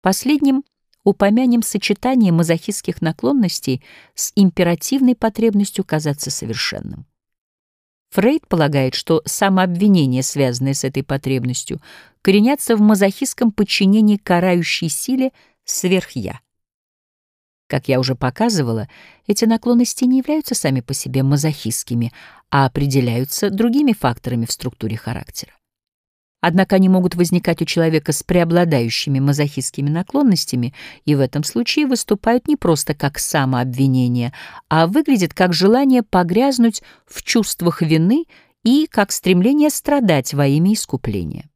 Последним упомянем сочетание мазохистских наклонностей с императивной потребностью казаться совершенным. Фрейд полагает, что самообвинения, связанные с этой потребностью, коренятся в мазохистском подчинении карающей силе сверх-я. Как я уже показывала, эти наклонности не являются сами по себе мазохистскими, а определяются другими факторами в структуре характера. Однако они могут возникать у человека с преобладающими мазохистскими наклонностями и в этом случае выступают не просто как самообвинение, а выглядят как желание погрязнуть в чувствах вины и как стремление страдать во имя искупления.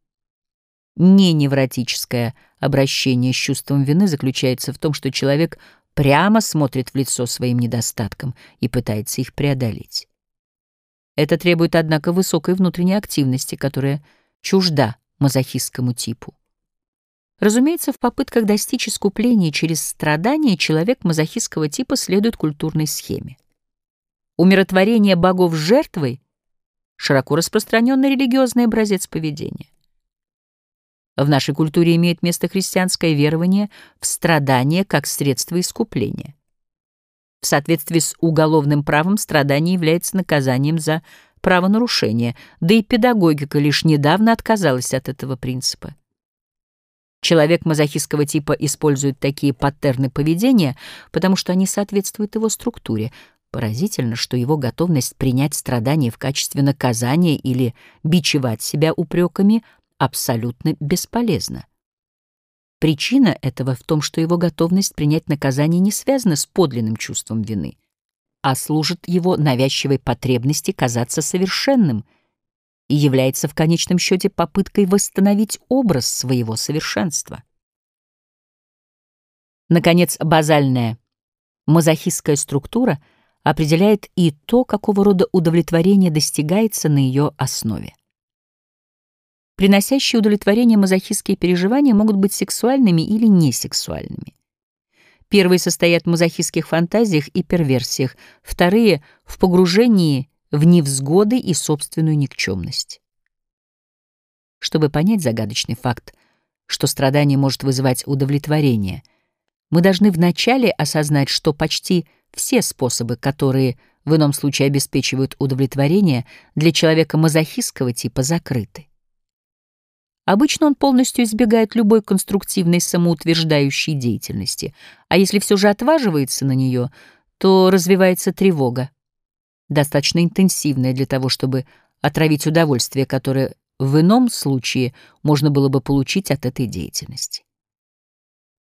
Не невротическое обращение с чувством вины заключается в том, что человек прямо смотрит в лицо своим недостаткам и пытается их преодолеть. Это требует, однако, высокой внутренней активности, которая чужда мазохистскому типу. Разумеется, в попытках достичь искупления через страдания человек мазохистского типа следует культурной схеме. Умиротворение богов жертвой — широко распространенный религиозный образец поведения. В нашей культуре имеет место христианское верование в страдание как средство искупления. В соответствии с уголовным правом страдание является наказанием за правонарушение, да и педагогика лишь недавно отказалась от этого принципа. Человек мазохистского типа использует такие паттерны поведения, потому что они соответствуют его структуре. Поразительно, что его готовность принять страдания в качестве наказания или бичевать себя упреками абсолютно бесполезна. Причина этого в том, что его готовность принять наказание не связана с подлинным чувством вины а служит его навязчивой потребности казаться совершенным и является в конечном счете попыткой восстановить образ своего совершенства. Наконец, базальная мазохистская структура определяет и то, какого рода удовлетворение достигается на ее основе. Приносящие удовлетворение мазохистские переживания могут быть сексуальными или несексуальными. Первые состоят в мазохистских фантазиях и перверсиях, вторые — в погружении в невзгоды и собственную никчемность. Чтобы понять загадочный факт, что страдание может вызывать удовлетворение, мы должны вначале осознать, что почти все способы, которые в ином случае обеспечивают удовлетворение, для человека мазохистского типа закрыты. Обычно он полностью избегает любой конструктивной самоутверждающей деятельности, а если все же отваживается на нее, то развивается тревога, достаточно интенсивная для того, чтобы отравить удовольствие, которое в ином случае можно было бы получить от этой деятельности.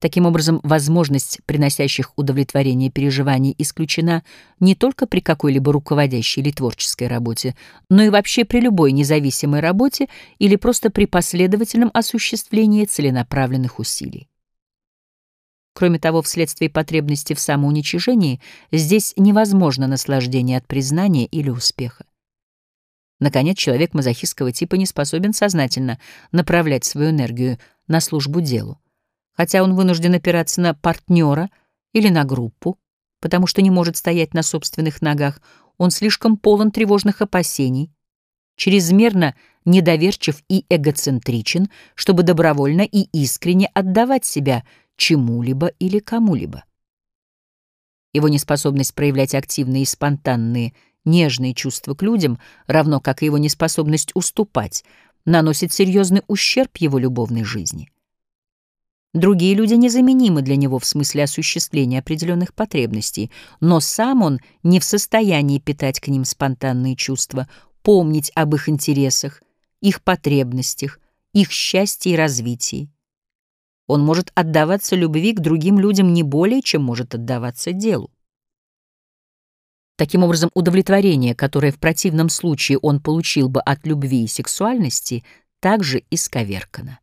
Таким образом, возможность приносящих удовлетворение переживаний исключена не только при какой-либо руководящей или творческой работе, но и вообще при любой независимой работе или просто при последовательном осуществлении целенаправленных усилий. Кроме того, вследствие потребности в самоуничижении здесь невозможно наслаждение от признания или успеха. Наконец, человек мазохистского типа не способен сознательно направлять свою энергию на службу делу хотя он вынужден опираться на партнера или на группу, потому что не может стоять на собственных ногах, он слишком полон тревожных опасений, чрезмерно недоверчив и эгоцентричен, чтобы добровольно и искренне отдавать себя чему-либо или кому-либо. Его неспособность проявлять активные и спонтанные, нежные чувства к людям, равно как и его неспособность уступать, наносит серьезный ущерб его любовной жизни. Другие люди незаменимы для него в смысле осуществления определенных потребностей, но сам он не в состоянии питать к ним спонтанные чувства, помнить об их интересах, их потребностях, их счастье и развитии. Он может отдаваться любви к другим людям не более, чем может отдаваться делу. Таким образом, удовлетворение, которое в противном случае он получил бы от любви и сексуальности, также исковеркано.